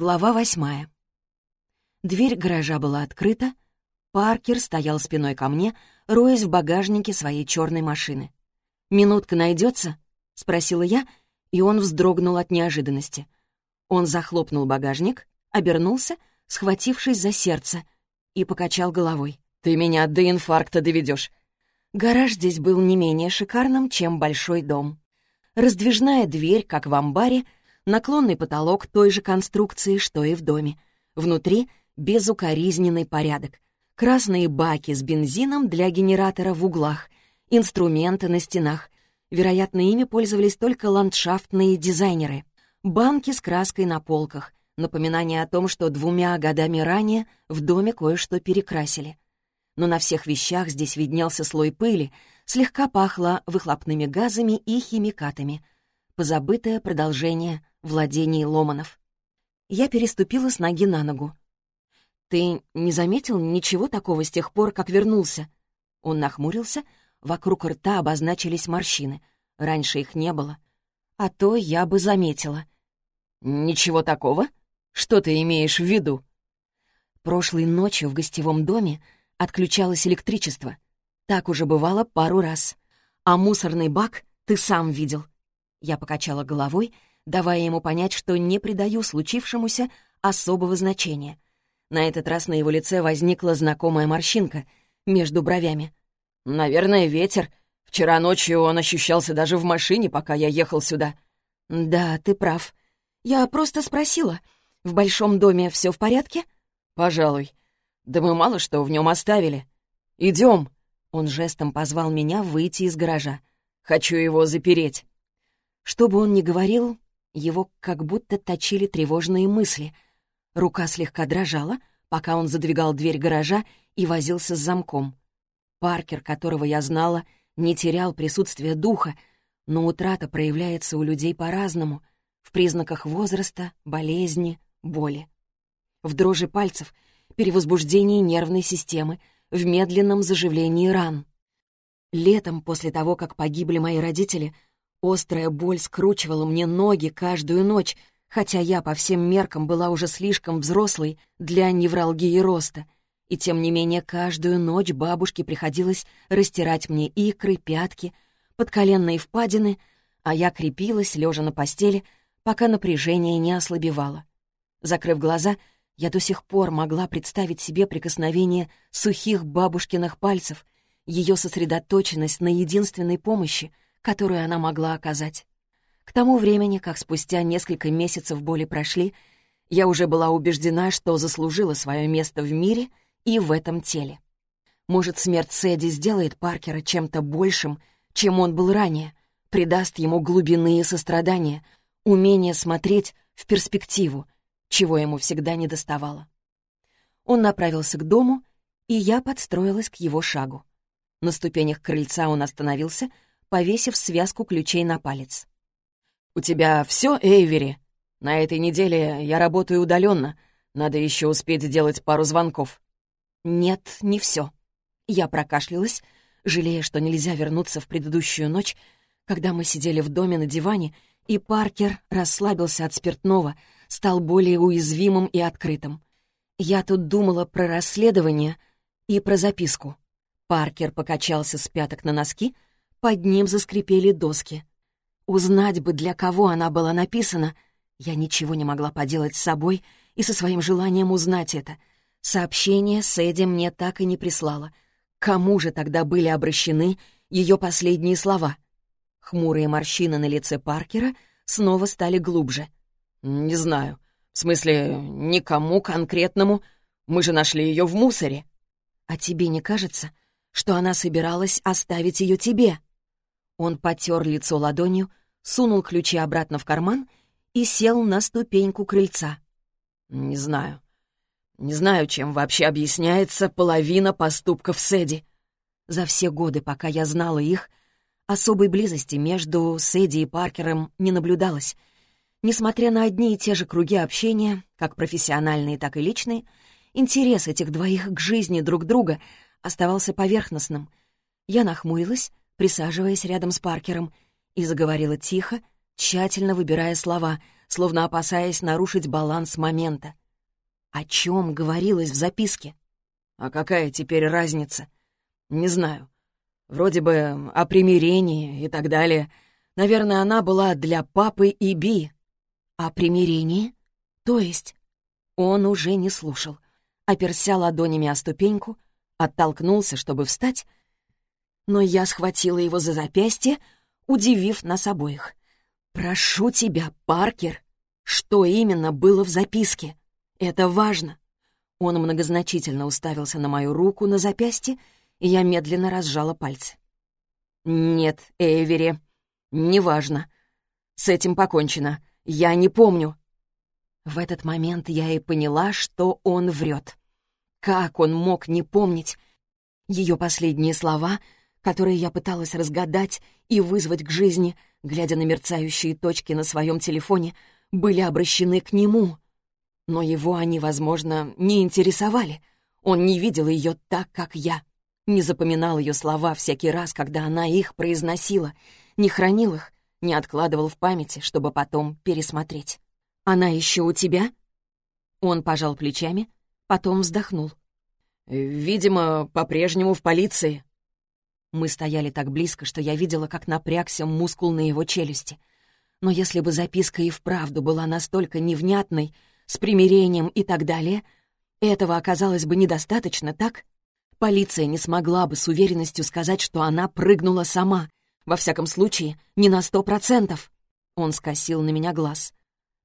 Глава восьмая. Дверь гаража была открыта. Паркер стоял спиной ко мне, роясь в багажнике своей черной машины. «Минутка найдется?» — спросила я, и он вздрогнул от неожиданности. Он захлопнул багажник, обернулся, схватившись за сердце, и покачал головой. «Ты меня до инфаркта доведешь. Гараж здесь был не менее шикарным, чем большой дом. Раздвижная дверь, как в амбаре, наклонный потолок той же конструкции, что и в доме. Внутри безукоризненный порядок. Красные баки с бензином для генератора в углах, инструменты на стенах. Вероятно, ими пользовались только ландшафтные дизайнеры. Банки с краской на полках, напоминание о том, что двумя годами ранее в доме кое-что перекрасили. Но на всех вещах здесь виднелся слой пыли, слегка пахло выхлопными газами и химикатами. Позабытое продолжение владений Ломанов. Я переступила с ноги на ногу. «Ты не заметил ничего такого с тех пор, как вернулся?» Он нахмурился, вокруг рта обозначились морщины. Раньше их не было. А то я бы заметила. «Ничего такого? Что ты имеешь в виду?» Прошлой ночью в гостевом доме отключалось электричество. Так уже бывало пару раз. А мусорный бак ты сам видел. Я покачала головой, давая ему понять, что не придаю случившемуся особого значения — на этот раз на его лице возникла знакомая морщинка между бровями. «Наверное, ветер. Вчера ночью он ощущался даже в машине, пока я ехал сюда». «Да, ты прав. Я просто спросила. В большом доме все в порядке?» «Пожалуй. Да мы мало что в нем оставили. Идем. Он жестом позвал меня выйти из гаража. «Хочу его запереть». Что бы он ни говорил, его как будто точили тревожные мысли — Рука слегка дрожала, пока он задвигал дверь гаража и возился с замком. Паркер, которого я знала, не терял присутствие духа, но утрата проявляется у людей по-разному, в признаках возраста, болезни, боли. В дрожи пальцев, перевозбуждении нервной системы, в медленном заживлении ран. Летом, после того, как погибли мои родители, острая боль скручивала мне ноги каждую ночь, хотя я по всем меркам была уже слишком взрослой для невралгии роста, и тем не менее каждую ночь бабушке приходилось растирать мне икры, пятки, подколенные впадины, а я крепилась, лежа на постели, пока напряжение не ослабевало. Закрыв глаза, я до сих пор могла представить себе прикосновение сухих бабушкиных пальцев, ее сосредоточенность на единственной помощи, которую она могла оказать. К тому времени, как спустя несколько месяцев боли прошли, я уже была убеждена, что заслужила свое место в мире и в этом теле. Может, смерть Сэдди сделает Паркера чем-то большим, чем он был ранее, придаст ему глубины и сострадания, умение смотреть в перспективу, чего ему всегда не доставало. Он направился к дому, и я подстроилась к его шагу. На ступенях крыльца он остановился, повесив связку ключей на палец. «У тебя все, Эйвери? На этой неделе я работаю удаленно. Надо еще успеть сделать пару звонков». «Нет, не все. Я прокашлялась, жалея, что нельзя вернуться в предыдущую ночь, когда мы сидели в доме на диване, и Паркер расслабился от спиртного, стал более уязвимым и открытым. Я тут думала про расследование и про записку. Паркер покачался с пяток на носки, под ним заскрипели доски. Узнать бы, для кого она была написана. Я ничего не могла поделать с собой и со своим желанием узнать это. Сообщение Сэдди мне так и не прислала. Кому же тогда были обращены ее последние слова? Хмурые морщины на лице Паркера снова стали глубже. «Не знаю. В смысле, никому конкретному. Мы же нашли ее в мусоре». «А тебе не кажется, что она собиралась оставить ее тебе?» Он потер лицо ладонью, сунул ключи обратно в карман и сел на ступеньку крыльца. «Не знаю. Не знаю, чем вообще объясняется половина поступков Сэдди. За все годы, пока я знала их, особой близости между Сэдди и Паркером не наблюдалось. Несмотря на одни и те же круги общения, как профессиональные, так и личные, интерес этих двоих к жизни друг друга оставался поверхностным. Я нахмурилась, присаживаясь рядом с Паркером, и заговорила тихо, тщательно выбирая слова, словно опасаясь нарушить баланс момента. О чем говорилось в записке? А какая теперь разница? Не знаю. Вроде бы о примирении и так далее. Наверное, она была для папы и Би. О примирении? То есть? Он уже не слушал. Оперся ладонями о ступеньку, оттолкнулся, чтобы встать, но я схватила его за запястье, удивив нас обоих. «Прошу тебя, Паркер, что именно было в записке? Это важно!» Он многозначительно уставился на мою руку на запястье, и я медленно разжала пальцы. «Нет, Эвери, неважно. С этим покончено. Я не помню». В этот момент я и поняла, что он врет. Как он мог не помнить? Ее последние слова, которые я пыталась разгадать и вызвать к жизни, глядя на мерцающие точки на своем телефоне, были обращены к нему. Но его они, возможно, не интересовали. Он не видел ее так, как я. Не запоминал ее слова всякий раз, когда она их произносила, не хранил их, не откладывал в памяти, чтобы потом пересмотреть. «Она еще у тебя?» Он пожал плечами, потом вздохнул. «Видимо, по-прежнему в полиции». Мы стояли так близко, что я видела, как напрягся мускул на его челюсти. Но если бы записка и вправду была настолько невнятной, с примирением и так далее, этого оказалось бы недостаточно, так? Полиция не смогла бы с уверенностью сказать, что она прыгнула сама. Во всяком случае, не на сто процентов. Он скосил на меня глаз.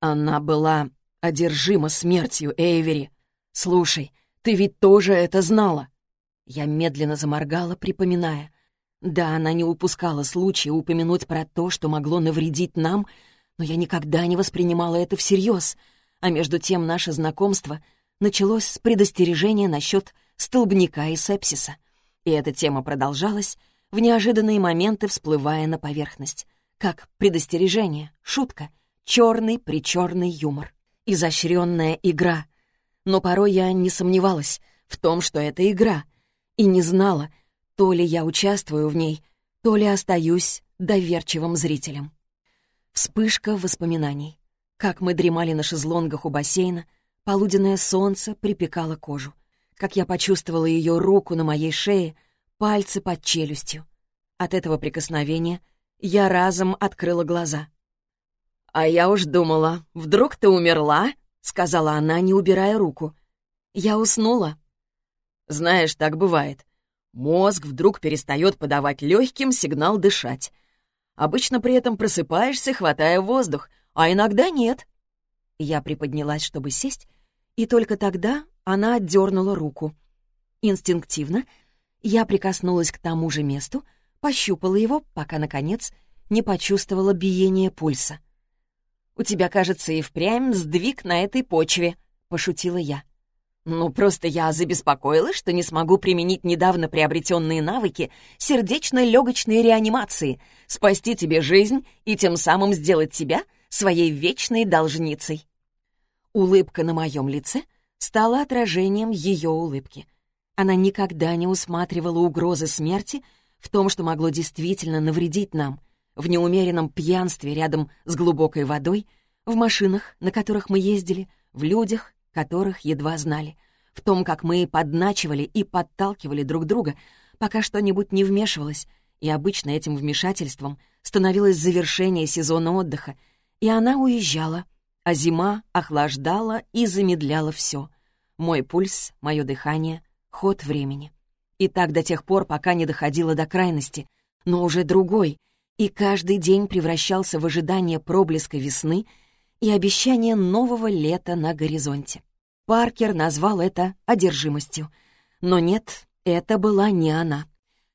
Она была одержима смертью, Эйвери. Слушай, ты ведь тоже это знала!» Я медленно заморгала, припоминая. Да, она не упускала случая упомянуть про то, что могло навредить нам, но я никогда не воспринимала это всерьез. А между тем наше знакомство началось с предостережения насчет столбняка и сепсиса. И эта тема продолжалась, в неожиданные моменты всплывая на поверхность. Как предостережение, шутка, черный-причерный юмор, изощренная игра — но порой я не сомневалась в том, что это игра, и не знала, то ли я участвую в ней, то ли остаюсь доверчивым зрителем. Вспышка воспоминаний. Как мы дремали на шезлонгах у бассейна, полуденное солнце припекало кожу. Как я почувствовала ее руку на моей шее, пальцы под челюстью. От этого прикосновения я разом открыла глаза. «А я уж думала, вдруг ты умерла?» — сказала она, не убирая руку. «Я уснула». «Знаешь, так бывает. Мозг вдруг перестает подавать легким сигнал дышать. Обычно при этом просыпаешься, хватая воздух, а иногда нет». Я приподнялась, чтобы сесть, и только тогда она отдернула руку. Инстинктивно я прикоснулась к тому же месту, пощупала его, пока, наконец, не почувствовала биение пульса. «У тебя, кажется, и впрямь сдвиг на этой почве», — пошутила я. «Ну, просто я забеспокоилась, что не смогу применить недавно приобретенные навыки сердечно-легочной реанимации, спасти тебе жизнь и тем самым сделать тебя своей вечной должницей». Улыбка на моем лице стала отражением ее улыбки. Она никогда не усматривала угрозы смерти в том, что могло действительно навредить нам — в неумеренном пьянстве рядом с глубокой водой, в машинах, на которых мы ездили, в людях, которых едва знали, в том, как мы подначивали и подталкивали друг друга, пока что-нибудь не вмешивалось, и обычно этим вмешательством становилось завершение сезона отдыха, и она уезжала, а зима охлаждала и замедляла все. Мой пульс, мое дыхание, ход времени. И так до тех пор, пока не доходило до крайности, но уже другой, и каждый день превращался в ожидание проблеска весны и обещание нового лета на горизонте. Паркер назвал это одержимостью. Но нет, это была не она.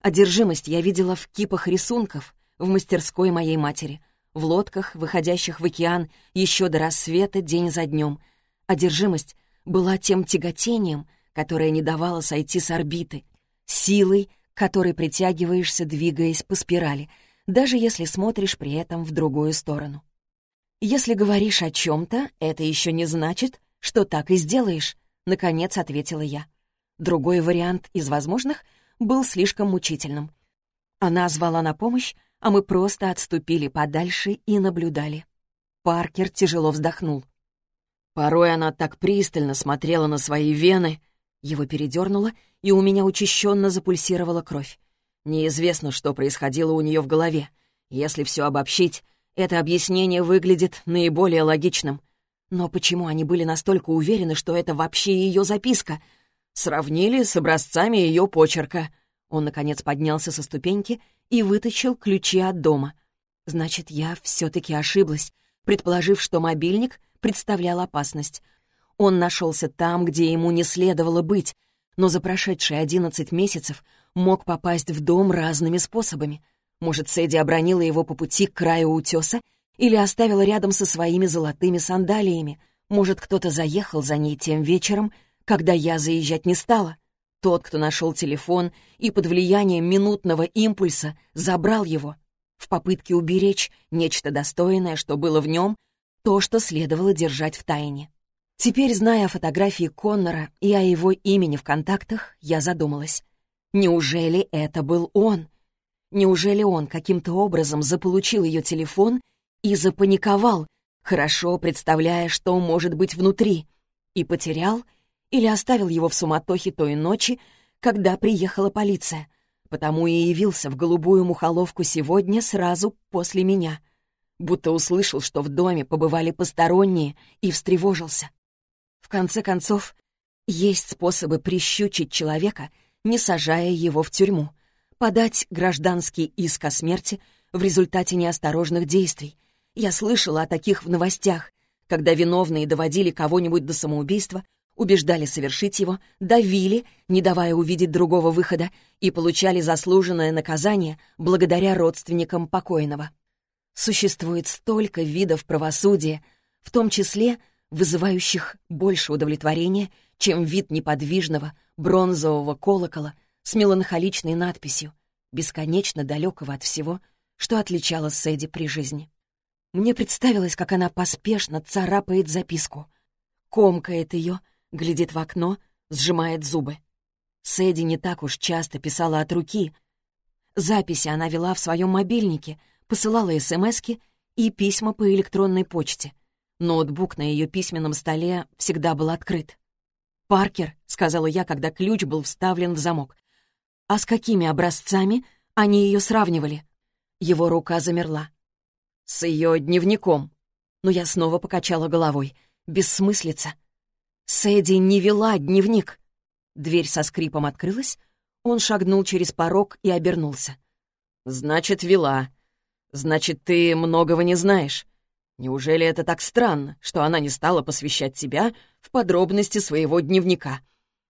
Одержимость я видела в кипах рисунков в мастерской моей матери, в лодках, выходящих в океан еще до рассвета день за днем. Одержимость была тем тяготением, которое не давало сойти с орбиты, силой, которой притягиваешься, двигаясь по спирали — даже если смотришь при этом в другую сторону. «Если говоришь о чем-то, это еще не значит, что так и сделаешь», — наконец ответила я. Другой вариант из возможных был слишком мучительным. Она звала на помощь, а мы просто отступили подальше и наблюдали. Паркер тяжело вздохнул. Порой она так пристально смотрела на свои вены. Его передернуло, и у меня учащенно запульсировала кровь. Неизвестно, что происходило у нее в голове. Если все обобщить, это объяснение выглядит наиболее логичным. Но почему они были настолько уверены, что это вообще ее записка? Сравнили с образцами ее почерка. Он, наконец, поднялся со ступеньки и вытащил ключи от дома. Значит, я все-таки ошиблась, предположив, что мобильник представлял опасность. Он нашелся там, где ему не следовало быть, но за прошедшие одиннадцать месяцев мог попасть в дом разными способами. Может, Сэдди обронила его по пути к краю утеса или оставила рядом со своими золотыми сандалиями. Может, кто-то заехал за ней тем вечером, когда я заезжать не стала. Тот, кто нашел телефон и под влиянием минутного импульса забрал его. В попытке уберечь нечто достойное, что было в нем, то, что следовало держать в тайне. Теперь, зная о фотографии Коннора и о его имени в контактах, я задумалась. Неужели это был он? Неужели он каким-то образом заполучил ее телефон и запаниковал, хорошо представляя, что может быть внутри, и потерял или оставил его в суматохе той ночи, когда приехала полиция, потому и явился в голубую мухоловку сегодня сразу после меня, будто услышал, что в доме побывали посторонние, и встревожился. В конце концов, есть способы прищучить человека, не сажая его в тюрьму, подать гражданский иск о смерти в результате неосторожных действий. Я слышала о таких в новостях, когда виновные доводили кого-нибудь до самоубийства, убеждали совершить его, давили, не давая увидеть другого выхода, и получали заслуженное наказание благодаря родственникам покойного. Существует столько видов правосудия, в том числе вызывающих больше удовлетворения, чем вид неподвижного бронзового колокола с меланхоличной надписью, бесконечно далекого от всего, что отличало Сэдди при жизни. Мне представилось, как она поспешно царапает записку, комкает ее, глядит в окно, сжимает зубы. Сэдди не так уж часто писала от руки. Записи она вела в своем мобильнике, посылала СМСки и письма по электронной почте. Ноутбук на ее письменном столе всегда был открыт. «Паркер», — сказала я, когда ключ был вставлен в замок. «А с какими образцами они ее сравнивали?» Его рука замерла. «С ее дневником». Но я снова покачала головой. «Бессмыслица». Сэдди не вела дневник. Дверь со скрипом открылась, он шагнул через порог и обернулся. «Значит, вела. Значит, ты многого не знаешь. Неужели это так странно, что она не стала посвящать тебя в подробности своего дневника?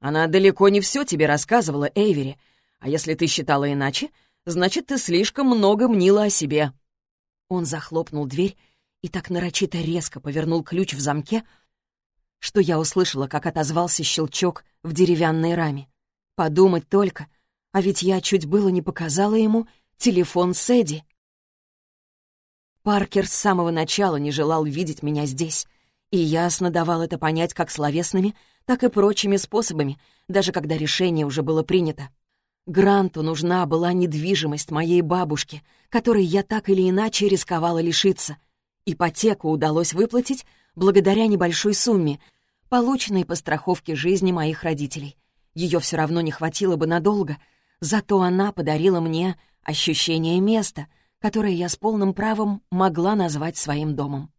Она далеко не все тебе рассказывала, Эйвери, а если ты считала иначе, значит, ты слишком много мнила о себе». Он захлопнул дверь и так нарочито резко повернул ключ в замке, что я услышала, как отозвался щелчок в деревянной раме. Подумать только, а ведь я чуть было не показала ему телефон Сэдди. Паркер с самого начала не желал видеть меня здесь, и ясно давал это понять как словесными, так и прочими способами, даже когда решение уже было принято. Гранту нужна была недвижимость моей бабушки, которой я так или иначе рисковала лишиться. Ипотеку удалось выплатить благодаря небольшой сумме, полученной по страховке жизни моих родителей. Ее все равно не хватило бы надолго, зато она подарила мне ощущение места, которое я с полным правом могла назвать своим домом.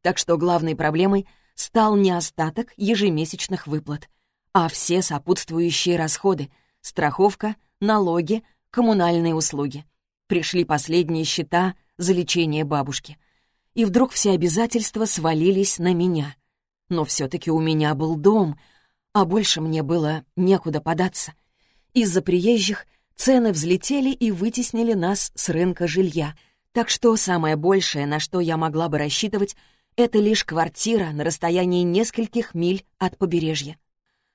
Так что главной проблемой стал не остаток ежемесячных выплат, а все сопутствующие расходы — страховка, налоги, коммунальные услуги. Пришли последние счета за лечение бабушки — и вдруг все обязательства свалились на меня. Но все-таки у меня был дом, а больше мне было некуда податься. Из-за приезжих цены взлетели и вытеснили нас с рынка жилья, так что самое большее, на что я могла бы рассчитывать, это лишь квартира на расстоянии нескольких миль от побережья.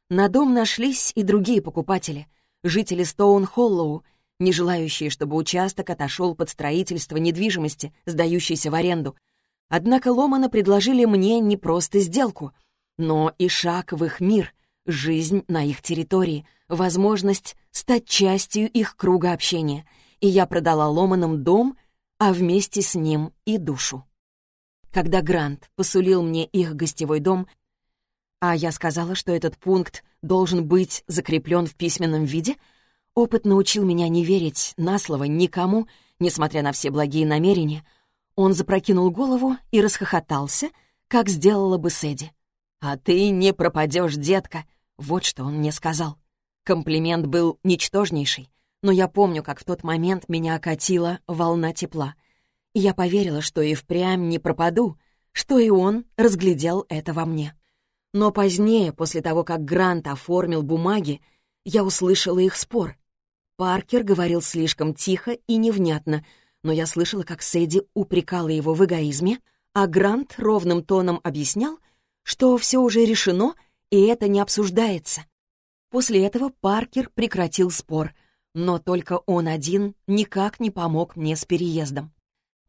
На дом нашлись и другие покупатели, жители Стоун-Холлоу, не желающие, чтобы участок отошел под строительство недвижимости, сдающейся в аренду. Однако Ломана предложили мне не просто сделку, но и шаг в их мир, жизнь на их территории, возможность стать частью их круга общения. И я продала Ломанам дом, а вместе с ним и душу. Когда Грант посулил мне их гостевой дом, а я сказала, что этот пункт должен быть закреплен в письменном виде, опыт научил меня не верить на слово никому, несмотря на все благие намерения. Он запрокинул голову и расхохотался, как сделала бы Сэдди. «А ты не пропадешь, детка!» Вот что он мне сказал. Комплимент был ничтожнейший, но я помню, как в тот момент меня окатила волна тепла. И я поверила, что и впрямь не пропаду, что и он разглядел это во мне. Но позднее, после того, как Грант оформил бумаги, я услышала их спор. Паркер говорил слишком тихо и невнятно, но я слышала, как Сэдди упрекала его в эгоизме, а Грант ровным тоном объяснял, что все уже решено, и это не обсуждается. После этого Паркер прекратил спор, но только он один никак не помог мне с переездом.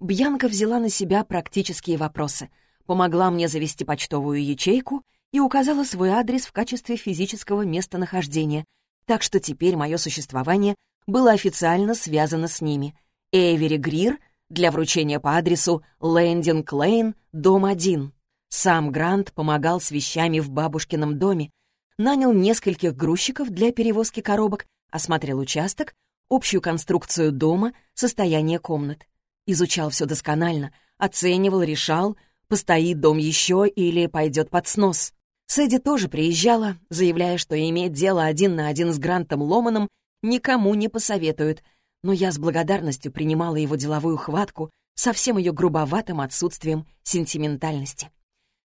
Бьянка взяла на себя практические вопросы, помогла мне завести почтовую ячейку и указала свой адрес в качестве физического местонахождения, так что теперь мое существование было официально связано с ними. Эвери Грир для вручения по адресу Лендинг Лейн, дом 1. Сам Грант помогал с вещами в бабушкином доме, нанял нескольких грузчиков для перевозки коробок, осмотрел участок, общую конструкцию дома, состояние комнат. Изучал все досконально, оценивал, решал, постоит дом еще или пойдет под снос. Сэдди тоже приезжала, заявляя, что иметь дело один на один с Грантом Ломаном никому не посоветуют, но я с благодарностью принимала его деловую хватку со всем ее грубоватым отсутствием сентиментальности.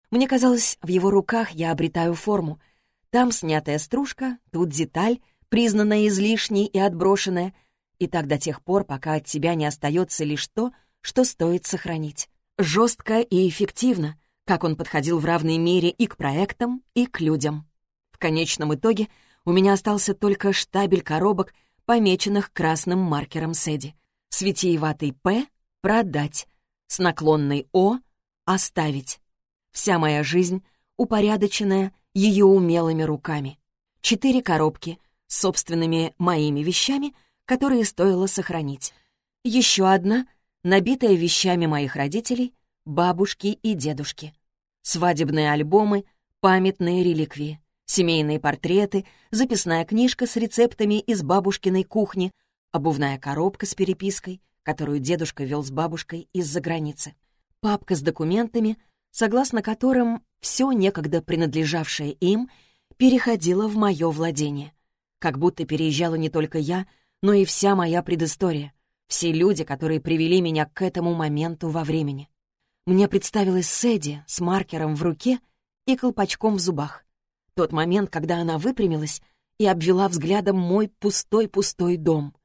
Мне казалось, в его руках я обретаю форму. Там снятая стружка, тут деталь, признанная излишней и отброшенная, и так до тех пор, пока от тебя не остается лишь то, что стоит сохранить. Жестко и эффективно, как он подходил в равной мере и к проектам, и к людям. В конечном итоге у меня остался только штабель коробок, помеченных красным маркером Сэдди. С витиеватой «П» — «Продать», с наклонной «О» — «Оставить». Вся моя жизнь упорядоченная ее умелыми руками. Четыре коробки с собственными моими вещами, которые стоило сохранить. Еще одна, набитая вещами моих родителей, бабушки и дедушки. Свадебные альбомы, памятные реликвии, семейные портреты, записная книжка с рецептами из бабушкиной кухни, обувная коробка с перепиской, которую дедушка вел с бабушкой из-за границы, папка с документами — согласно которым все некогда принадлежавшее им переходило в мое владение. Как будто переезжала не только я, но и вся моя предыстория, все люди, которые привели меня к этому моменту во времени. Мне представилась Сэдди с маркером в руке и колпачком в зубах. Тот момент, когда она выпрямилась и обвела взглядом мой пустой-пустой дом.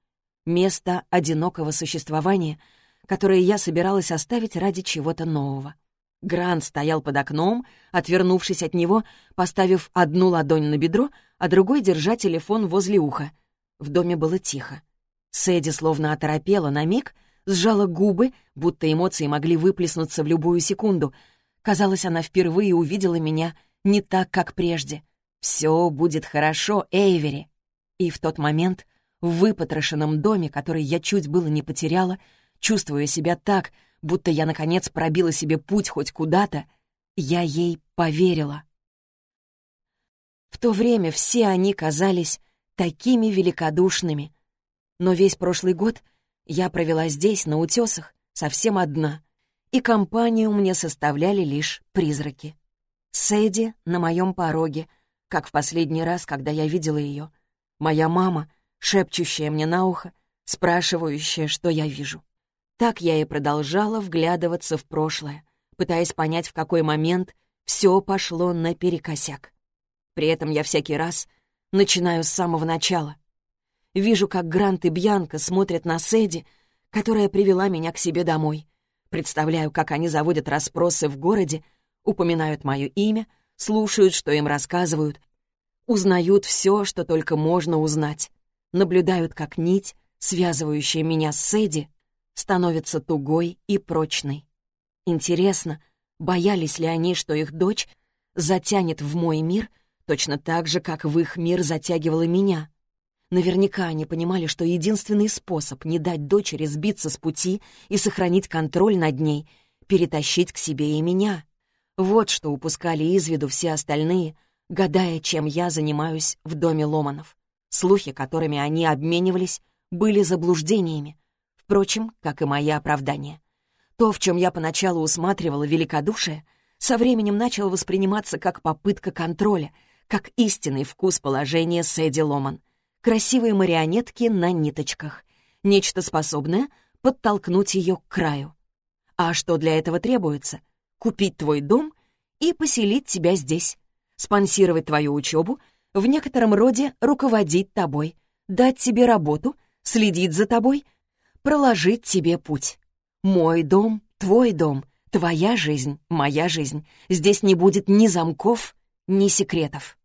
Место одинокого существования, которое я собиралась оставить ради чего-то нового. Грант стоял под окном, отвернувшись от него, поставив одну ладонь на бедро, а другой держа телефон возле уха. В доме было тихо. Сэдди словно оторопела на миг, сжала губы, будто эмоции могли выплеснуться в любую секунду. Казалось, она впервые увидела меня не так, как прежде. «Все будет хорошо, Эйвери». И в тот момент, в выпотрошенном доме, который я чуть было не потеряла, чувствуя себя так, будто я, наконец, пробила себе путь хоть куда-то, я ей поверила. В то время все они казались такими великодушными. Но весь прошлый год я провела здесь, на утесах, совсем одна, и компанию мне составляли лишь призраки. Сэдди на моем пороге, как в последний раз, когда я видела ее. Моя мама, шепчущая мне на ухо, спрашивающая, что я вижу. Так я и продолжала вглядываться в прошлое, пытаясь понять, в какой момент все пошло наперекосяк. При этом я всякий раз начинаю с самого начала. Вижу, как Грант и Бьянка смотрят на Сэдди, которая привела меня к себе домой. Представляю, как они заводят расспросы в городе, упоминают мое имя, слушают, что им рассказывают, узнают все, что только можно узнать, наблюдают, как нить, связывающая меня с Сэдди, становится тугой и прочной. Интересно, боялись ли они, что их дочь затянет в мой мир точно так же, как в их мир затягивала меня? Наверняка они понимали, что единственный способ не дать дочери сбиться с пути и сохранить контроль над ней — перетащить к себе и меня. Вот что упускали из виду все остальные, гадая, чем я занимаюсь в доме Ломанов. Слухи, которыми они обменивались, были заблуждениями. Впрочем, как и мои оправдания. То, в чем я поначалу усматривала великодушие, со временем начало восприниматься как попытка контроля, как истинный вкус положения Сэдди Ломан. Красивые марионетки на ниточках. Нечто способное подтолкнуть ее к краю. А что для этого требуется? Купить твой дом и поселить тебя здесь. Спонсировать твою учебу, в некотором роде руководить тобой, дать тебе работу, следить за тобой, проложить тебе путь. Мой дом, твой дом, твоя жизнь, моя жизнь. Здесь не будет ни замков, ни секретов.